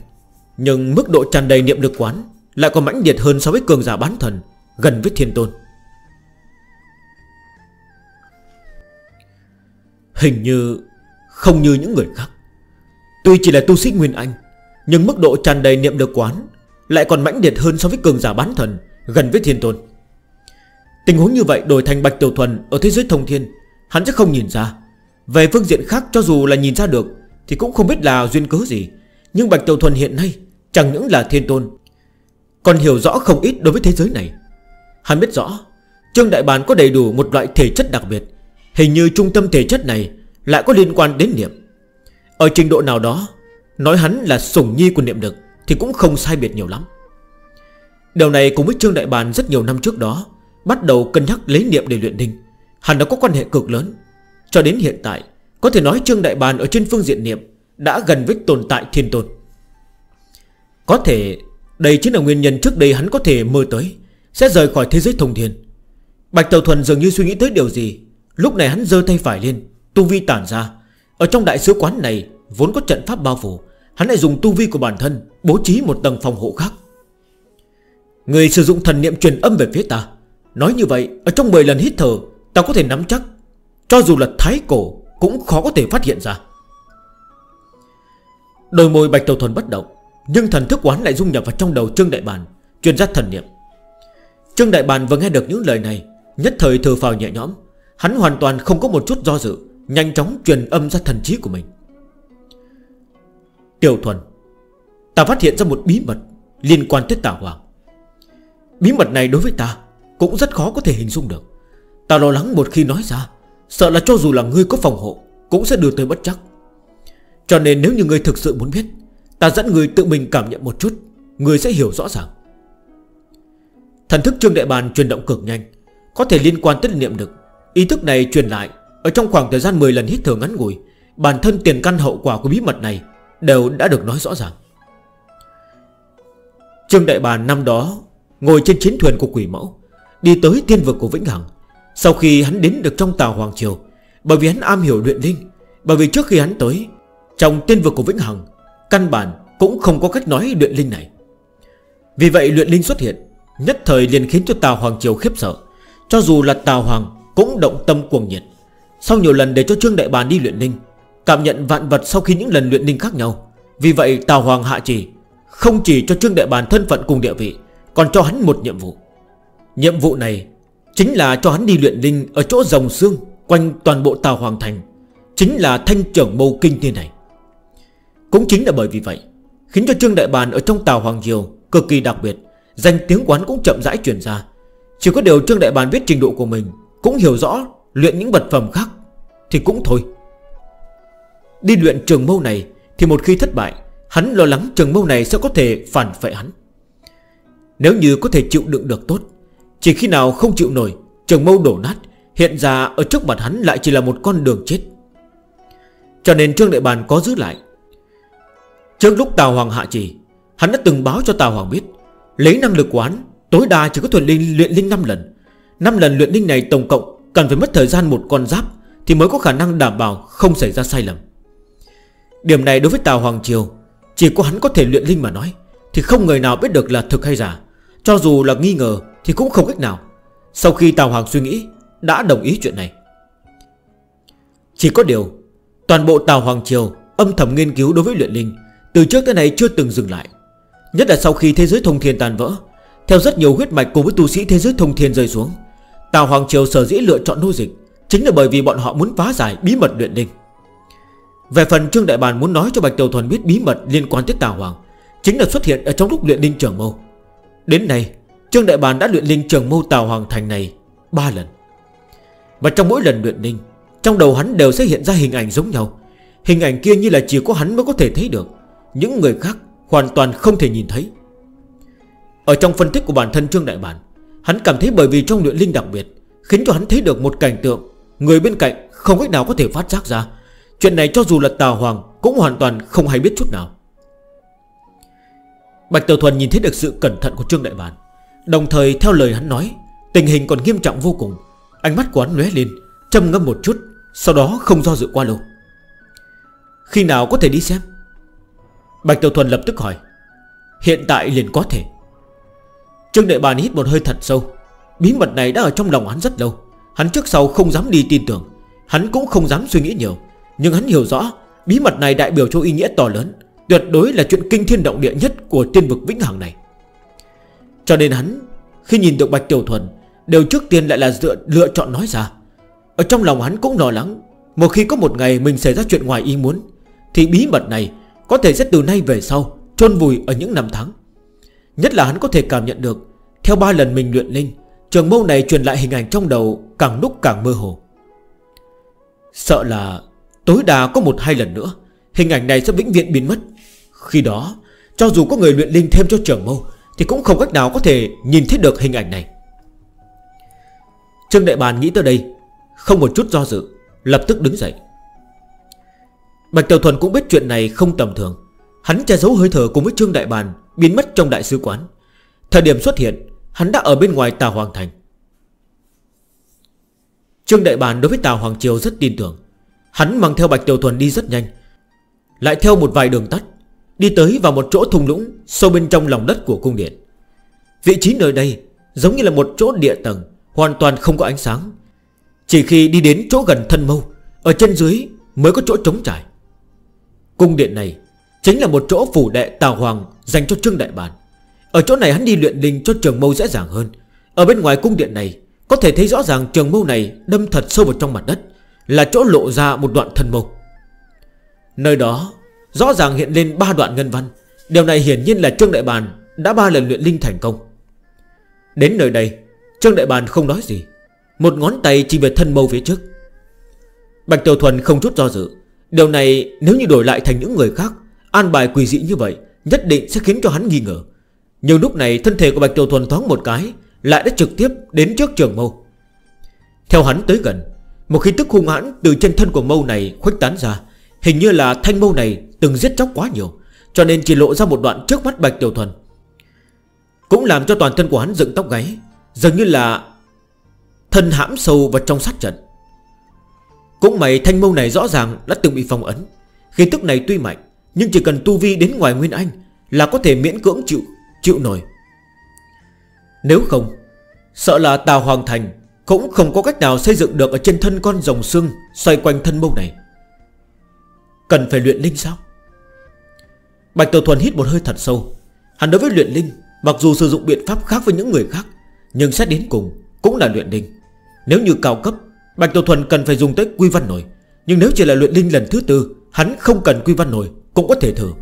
Nhưng mức độ tràn đầy niệm lực quán Lại còn mãnh liệt hơn so với cường giả bán thần Gần với thiên tôn. Hình như không như những người khác. Tuy chỉ là tu sĩ Nguyên Anh, Nhưng mức độ tràn đầy niệm lực quán Lại còn mãnh liệt hơn so với cường giả bán thần Gần với thiên tôn. Tình huống như vậy đổi thành Bạch Tiểu Thuần Ở thế giới thông thiên, Hắn sẽ không nhìn ra. Về phương diện khác, cho dù là nhìn ra được, Thì cũng không biết là duyên cớ gì. Nhưng Bạch Tiểu Thuần hiện nay Chẳng những là thiên tôn, Còn hiểu rõ không ít đối với thế giới này. Hắn biết rõ, Trương Đại Bàn có đầy đủ một loại thể chất đặc biệt Hình như trung tâm thể chất này Lại có liên quan đến niệm. Ở trình độ nào đó, Nói hắn là sủng nhi của niệm lực Thì cũng không sai biệt nhiều lắm. Điều này cũng với Trương Đại Bàn rất nhiều năm trước đó Bắt đầu cân nhắc lấy niệm để luyện đinh, Hắn đã có quan hệ cực lớn. Cho đến hiện tại, Có thể nói Trương Đại Bàn ở trên phương diện niệm Đã gần với tồn tại thiên tôn. Có thể Đây chính là nguyên nhân trước đây hắn có thể mơ tới, Sẽ rời khỏi thế giới thông thiên. Bạch Tàu Thuần dường như suy nghĩ tới điều gì Lúc này hắn dơ tay phải lên, Tu vi tản ra. Ở trong đại sứ quán này, vốn có trận pháp bao phủ, Hắn lại dùng tu vi của bản thân Bố trí một tầng phòng hộ khác. Người sử dụng thần niệm truyền âm về phía ta. Nói như vậy, Ở trong 10 lần hít thở, Ta có thể nắm chắc, Cho dù là thái cổ, Cũng khó có thể phát hiện ra. Đôi môi bạch đầu thuần bất động, Nhưng thần thức quán lại dung nhập vào trong đầu Trương Đại Bàn Truyền ra thần niệm. Trương Đại Bàn vừa nghe được những lời này, Nhất thời thừa phào nhẹ nhõm. Hắn hoàn toàn không có một chút do dự, Nhanh chóng truyền âm ra thần trí của mình. Tiểu thuần, Ta phát hiện ra một bí mật Liên quan tới tà hoàng. Bí mật này đối với ta Cũng rất khó có thể hình dung được. Ta lo lắng một khi nói ra, Sợ là cho dù là ngươi có phòng hộ, Cũng sẽ đưa tới bất chắc. Cho nên nếu như ngươi thực sự muốn biết, Ta dẫn ngươi tự mình cảm nhận một chút, Ngươi sẽ hiểu rõ ràng. Thần thức Trương Đại Bàn truyền động cực nhanh, Có thể liên quan tới niệm được. Ý thức này truyền lại, Ở trong khoảng thời gian 10 lần hít thở ngắn ngủi, Bản thân tiền căn hậu quả của bí mật này Đều đã được nói rõ ràng. Trương Đại Bàn năm đó Ngồi trên chiến thuyền của quỷ mẫu, Đi tới thiên vực của Vĩnh Hằng. Sau khi hắn đến được trong tàu Hoàng Triều, Bởi vì hắn am hiểu luyện linh, Bởi vì trước khi hắn tới, Trong thiên vực của Vĩnh Hằng, Căn bản cũng không có cách nói luyện linh này. Vì vậy luyện linh xuất hiện, Nhất thời liền khiến cho tàu Hoàng Triều khiếp sợ. Cho dù là tàu Hoàng cũng động tâm cuồng nhiệt. Sau nhiều lần để cho Trương Đại Bàn đi luyện linh, Cảm nhận vạn vật sau khi những lần luyện linh khác nhau. Vì vậy Tào Hoàng hạ chỉ Không chỉ cho Trương Đại Bàn thân phận cùng địa vị, Còn cho hắn một nhiệm vụ. Nhiệm vụ này Chính là cho hắn đi luyện linh ở chỗ rồng xương Quanh toàn bộ Tào Hoàng Thành, Chính là thanh trưởng mâu kinh thiên này. Cũng chính là bởi vì vậy, Khiến cho Trương Đại Bàn ở trong Tào Hoàng Diều Cực kỳ đặc biệt, Danh tiếng quán cũng chậm rãi chuyển ra. Chỉ có điều Trương Đại Bàn biết trình độ của mình cũng hiểu rõ luyện những vật phẩm khác Thì cũng thôi. Đi luyện trường mâu này Thì một khi thất bại, Hắn lo lắng trường mâu này sẽ có thể phản phệ hắn. Nếu như có thể chịu đựng được tốt, Chỉ khi nào không chịu nổi, Trường mâu đổ nát, Hiện ra ở trước mặt hắn lại chỉ là một con đường chết. Cho nên Trương Đại Bàn có giữ lại. Trước lúc Tào Hoàng hạ trì, Hắn đã từng báo cho Tào Hoàng biết, Lấy năng lực của hắn, Tối đa chỉ có thuần linh luyện linh 5 lần 5 lần luyện linh này tổng cộng Cần phải mất thời gian một con giáp Thì mới có khả năng đảm bảo không xảy ra sai lầm. Điểm này đối với Tào Hoàng Triều, Chỉ có hắn có thể luyện linh mà nói, Thì không người nào biết được là thực hay giả. Cho dù là nghi ngờ thì cũng không cách nào. Sau khi Tào Hoàng suy nghĩ, Đã đồng ý chuyện này. Chỉ có điều, Toàn bộ Tào Hoàng Triều âm thầm nghiên cứu đối với luyện linh, Từ trước tới nay chưa từng dừng lại. Nhất là sau khi thế giới thông thiên tàn vỡ, Theo rất nhiều huyết mạch cùng với tu sĩ thế giới thông thiên rơi xuống Tào Hoàng Triều sở dĩ lựa chọn nô dịch Chính là bởi vì bọn họ muốn phá giải bí mật luyện đinh. Về phần Trương Đại Bàn muốn nói cho Bạch Tiểu Thuần biết bí mật liên quan tới Tào Hoàng, Chính là xuất hiện ở trong lúc luyện đinh trưởng mâu. Đến nay, Trương Đại Bàn đã luyện linh trường mâu Tào Hoàng Thành này 3 lần. Và trong mỗi lần luyện đinh, Trong đầu hắn đều sẽ hiện ra hình ảnh giống nhau. Hình ảnh kia như là chỉ có hắn mới có thể thấy được, Những người khác hoàn toàn không thể nhìn thấy. Ở trong phân tích của bản thân Trương Đại Bản Hắn cảm thấy bởi vì trong luyện linh đặc biệt, Khiến cho hắn thấy được một cảnh tượng Người bên cạnh không cách nào có thể phát giác ra. Chuyện này cho dù là Tào Hoàng Cũng hoàn toàn không hay biết chút nào. Bạch Tiểu Thuần nhìn thấy được sự cẩn thận của Trương Đại Bản Đồng thời theo lời hắn nói, Tình hình còn nghiêm trọng vô cùng. Ánh mắt của hắn lé lên Châm ngâm một chút, Sau đó không do dự qua lâu Khi nào có thể đi xem? Bạch Tiểu Thuần lập tức hỏi. Hiện tại liền có thể. Trương Đại Bàn hít một hơi thật sâu Bí mật này đã ở trong lòng hắn rất lâu. Hắn trước sau không dám đi tin tưởng Hắn cũng không dám suy nghĩ nhiều. Nhưng hắn hiểu rõ Bí mật này đại biểu cho ý nghĩa to lớn Tuyệt đối là chuyện kinh thiên động địa nhất của tiên vực vĩnh hằng này. Cho nên hắn Khi nhìn được Bạch Tiểu Thuần Đều trước tiên lại là dựa, lựa chọn nói ra. Ở trong lòng hắn cũng lo lắng Một khi có một ngày mình xảy ra chuyện ngoài ý muốn Thì bí mật này Có thể sẽ từ nay về sau chôn vùi ở những năm tháng. Nhất là hắn có thể cảm nhận được. Theo ba lần mình luyện linh, Trường mâu này truyền lại hình ảnh trong đầu Càng lúc càng mơ hồ. Sợ là tối đa có một hai lần nữa, Hình ảnh này sẽ vĩnh viễn biến mất. Khi đó, cho dù có người luyện linh thêm cho trường mâu, Thì cũng không cách nào có thể nhìn thấy được hình ảnh này. Trương Đại Bàn nghĩ tới đây, Không một chút do dự, Lập tức đứng dậy. Bạch Tiểu Thuần cũng biết chuyện này không tầm thường. Hắn che giấu hơi thở cùng với Trương Đại Bàn, Biến mất trong đại sứ quán. Thời điểm xuất hiện, Hắn đã ở bên ngoài Tà Hoàng Thành. Trương Đại Bàn đối với Tà Hoàng Triều rất tin tưởng. Hắn mang theo Bạch Tiểu Thuần đi rất nhanh, Lại theo một vài đường tắt, Đi tới vào một chỗ thùng lũng Sâu bên trong lòng đất của cung điện. Vị trí nơi đây giống như là một chỗ địa tầng, Hoàn toàn không có ánh sáng. Chỉ khi đi đến chỗ gần thân mâu, Ở chân dưới mới có chỗ trống trải. Cung điện này Chính là một chỗ phủ đệ Tào Hoàng Dành cho Trương Đại Bản. Ở chỗ này hắn đi luyện linh cho trường mâu dễ dàng hơn. Ở bên ngoài cung điện này, Có thể thấy rõ ràng trường mâu này đâm thật sâu vào trong mặt đất, Là chỗ lộ ra một đoạn thần mâu. Nơi đó, Rõ ràng hiện lên ba đoạn ngân văn. Điều này hiển nhiên là Trương Đại Bàn Đã ba lần luyện linh thành công. Đến nơi đây, Trương Đại Bàn không nói gì. Một ngón tay chỉ về thân mâu phía trước. Bạch Tiểu Thuần không chút do dự. Điều này nếu như đổi lại thành những người khác An bài quỷ dị như vậy Nhất định sẽ khiến cho hắn nghi ngờ. Nhưng lúc này thân thể của Bạch Tiểu Thuần thoáng một cái, Lại đã trực tiếp đến trước trường mâu. Theo hắn tới gần, Một khí tức hung hãn từ trên thân của mâu này khuếch tán ra. Hình như là thanh mâu này từng giết chóc quá nhiều, Cho nên chỉ lộ ra một đoạn trước mắt Bạch Tiểu Thuần. Cũng làm cho toàn thân của hắn dựng tóc gáy, Dường như là Thân hãm sâu vào trong sát trận. Cũng mày thanh mâu này rõ ràng đã từng bị phong ấn. Khí tức này tuy mạnh nhưng chỉ cần tu vi đến ngoài Nguyên Anh Là có thể miễn cưỡng chịu Chịu nổi. Nếu không, Sợ là Tào Hoàng Thành Cũng không có cách nào xây dựng được ở trên thân con rồng xương Xoay quanh thân mâu này. Cần phải luyện linh sao? Bạch Tiểu Thuần hít một hơi thật sâu. Hắn đối với luyện linh, Mặc dù sử dụng biện pháp khác với những người khác, Nhưng xét đến cùng cũng là luyện linh. Nếu như cao cấp, Bạch Tiểu Thuần cần phải dùng tới quy văn nổi. Nhưng nếu chỉ là luyện linh lần thứ tư, Hắn không cần quy văn nổi. Cũng có thể thử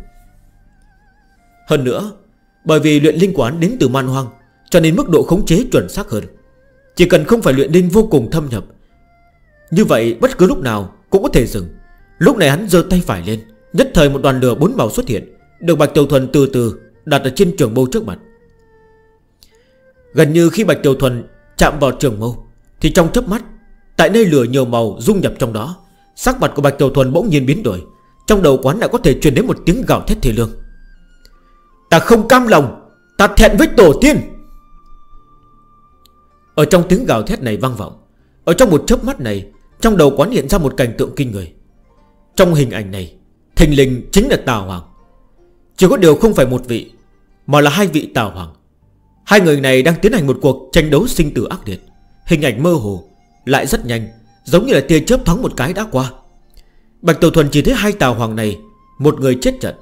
Hơn nữa, Bởi vì luyện linh quán đến từ man hoang, Cho nên mức độ khống chế chuẩn xác hơn. Chỉ cần không phải luyện linh vô cùng thâm nhập, Như vậy bất cứ lúc nào Cũng có thể dừng. Lúc này hắn dơ tay phải lên, Nhất thời một đoàn lửa bốn màu xuất hiện, Được Bạch Tiểu Thuần từ từ đặt ở trên trường mâu trước mặt. Gần như khi Bạch Tiểu Thuần chạm vào trường mâu, Thì trong chớp mắt, Tại nơi lửa nhiều màu dung nhập trong đó, Sắc mặt của Bạch Tiểu Thuần bỗng nhiên biến đổi. Trong đầu quán lại có thể truyền đến một tiếng gào thét thề lương. Ta không cam lòng, Ta thẹn với tổ tiên. Ở trong tiếng gào thét này vang vọng, Ở trong một chớp mắt này, Trong đầu quán hiện ra một cảnh tượng kinh người. Trong hình ảnh này, Thình lình chính là Tào Hoàng. Chỉ có điều không phải một vị, Mà là hai vị Tào Hoàng. Hai người này đang tiến hành một cuộc tranh đấu sinh tử ác liệt. Hình ảnh mơ hồ, Lại rất nhanh, Giống như là tia chớp thoáng một cái đã qua. Bạch Tiểu Thuần chỉ thấy hai tàu hoàng này, Một người chết trận.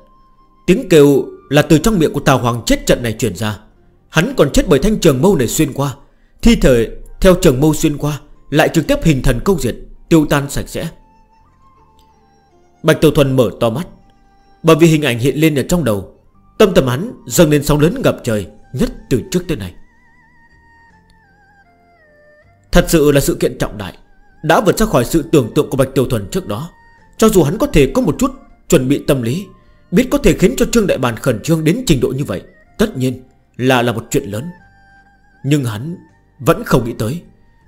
Tiếng kêu là từ trong miệng của tàu hoàng chết trận này chuyển ra. Hắn còn chết bởi thanh trường mâu này xuyên qua. Thi thể theo trường mâu xuyên qua, Lại trực tiếp hình thần câu diệt, Tiêu tan sạch sẽ. Bạch Tiểu Thuần mở to mắt. Bởi vì hình ảnh hiện lên ở trong đầu, Tâm tầm hắn dâng lên sóng lớn ngập trời Nhất từ trước tới nay. Thật sự là sự kiện trọng đại, Đã vượt ra khỏi sự tưởng tượng của Bạch Tiểu Thuần trước đó. Cho dù hắn có thể có một chút chuẩn bị tâm lý, Biết có thể khiến cho Trương Đại Bàn khẩn trương đến trình độ như vậy, Tất nhiên là là một chuyện lớn. Nhưng hắn vẫn không nghĩ tới,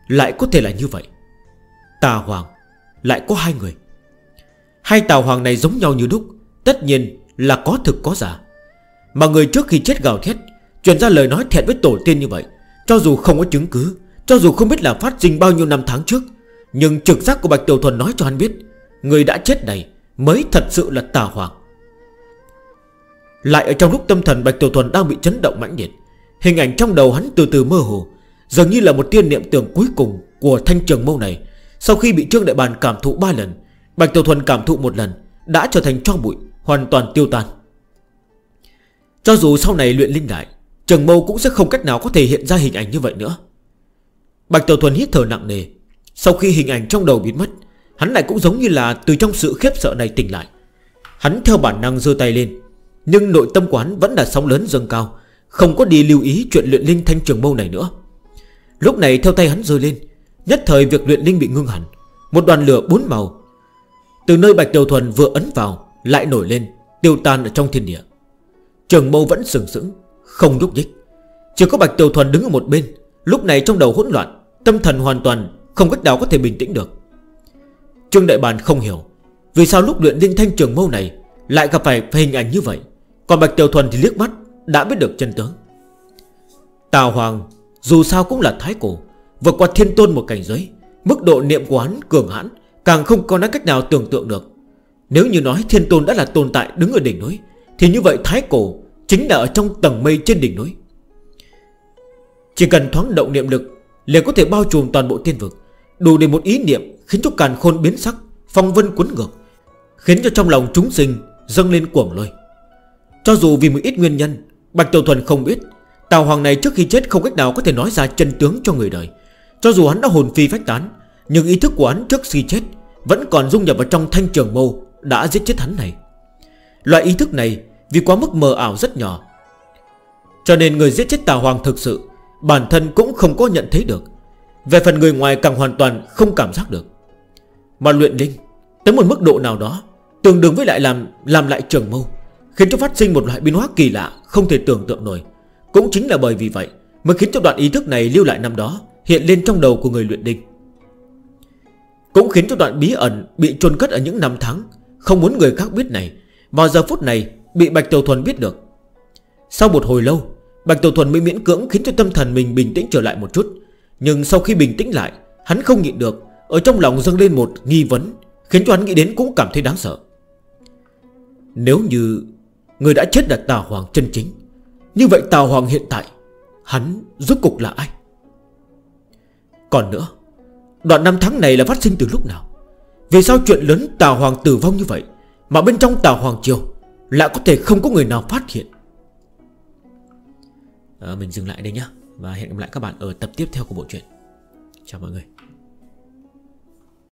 Lại có thể là như vậy. Tà Hoàng Lại có hai người. Hai Tà Hoàng này giống nhau như đúc, Tất nhiên là có thực có giả. Mà người trước khi chết gào thét, Truyền ra lời nói thẹn với tổ tiên như vậy, Cho dù không có chứng cứ, Cho dù không biết là phát sinh bao nhiêu năm tháng trước, Nhưng trực giác của Bạch Tiểu Thuần nói cho hắn biết Người đã chết này Mới thật sự là tà hoàng. Lại ở trong lúc tâm thần Bạch Tiểu Thuần đang bị chấn động mãnh liệt, Hình ảnh trong đầu hắn từ từ mơ hồ, Dường như là một tiên niệm tưởng cuối cùng Của thanh trường mâu này. Sau khi bị Trương Đại Bàn cảm thụ 3 lần, Bạch Tiểu Thuần cảm thụ một lần, Đã trở thành cho bụi, Hoàn toàn tiêu tan. Cho dù sau này luyện linh đại, Trường mâu cũng sẽ không cách nào có thể hiện ra hình ảnh như vậy nữa. Bạch Tiểu Thuần hít thở nặng nề, Sau khi hình ảnh trong đầu biến mất Hắn lại cũng giống như là từ trong sự khiếp sợ này tỉnh lại. Hắn theo bản năng giơ tay lên, Nhưng nội tâm của hắn vẫn là sóng lớn dâng cao, Không có đi lưu ý chuyện luyện linh thanh trường mâu này nữa. Lúc này theo tay hắn rơi lên, Nhất thời việc luyện linh bị ngưng hẳn, Một đoàn lửa bốn màu. Từ nơi Bạch Tiểu Thuần vừa ấn vào, Lại nổi lên, tiêu tan ở trong thiên địa. Trường mâu vẫn sừng sững, Không nhúc nhích. Chỉ có Bạch Tiểu Thuần đứng ở một bên, Lúc này trong đầu hỗn loạn, Tâm thần hoàn toàn không cách nào có thể bình tĩnh được. Trương Đại Bàn không hiểu. Vì sao lúc luyện linh thanh trường mâu này Lại gặp phải, hình ảnh như vậy? Còn Bạch Tiểu Thuần thì liếc mắt Đã biết được chân tướng. Tào Hoàng dù sao cũng là thái cổ Vượt qua thiên tôn một cảnh giới Mức độ niệm của hắn cường hãn Càng không có nói cách nào tưởng tượng được. Nếu như nói thiên tôn đã là tồn tại đứng ở đỉnh núi Thì như vậy thái cổ Chính là ở trong tầng mây trên đỉnh núi. Chỉ cần thoáng động niệm lực Liền có thể bao trùm toàn bộ thiên vực Đủ để một ý niệm Khiến cho càn khôn biến sắc, Phong vân cuốn ngược, Khiến cho trong lòng chúng sinh dâng lên cuồng lôi. Cho dù vì một ít nguyên nhân, Bạch Tiểu Thuần không biết, Tào Hoàng này trước khi chết không cách nào có thể nói ra chân tướng cho người đời. Cho dù hắn đã hồn phi phách tán, Nhưng ý thức của hắn trước khi chết Vẫn còn dung nhập vào trong thanh trường mâu Đã giết chết hắn này. Loại ý thức này vì quá mức mờ ảo rất nhỏ, Cho nên người giết chết Tào Hoàng thực sự Bản thân cũng không có nhận thấy được. Về phần người ngoài càng hoàn toàn không cảm giác được. Mà luyện linh Tới một mức độ nào đó Tương đương với lại làm làm lại trường mâu, Khiến cho phát sinh một loại biến hóa kỳ lạ Không thể tưởng tượng nổi. Cũng chính là bởi vì vậy Mới khiến cho đoạn ý thức này lưu lại năm đó Hiện lên trong đầu của người luyện đinh. Cũng khiến cho đoạn bí ẩn Bị chôn cất ở những năm tháng Không muốn người khác biết này Vào giờ phút này bị Bạch Tiểu Thuần biết được. Sau một hồi lâu, Bạch Tiểu Thuần mới miễn cưỡng khiến cho tâm thần mình bình tĩnh trở lại một chút, Nhưng sau khi bình tĩnh lại, Hắn không nhịn được ở trong lòng dâng lên một nghi vấn Khiến cho hắn nghĩ đến cũng cảm thấy đáng sợ. Nếu như Người đã chết là Tào Hoàng chân chính Như vậy Tào Hoàng hiện tại Hắn rốt cục là ai? Còn nữa Đoạn năm tháng này là phát sinh từ lúc nào? Vì sao chuyện lớn Tào Hoàng tử vong như vậy Mà bên trong Tào Hoàng Triều Lại có thể không có người nào phát hiện? À, Mình dừng lại đây nhé Và hẹn gặp lại các bạn ở tập tiếp theo của bộ truyện. Chào mọi người.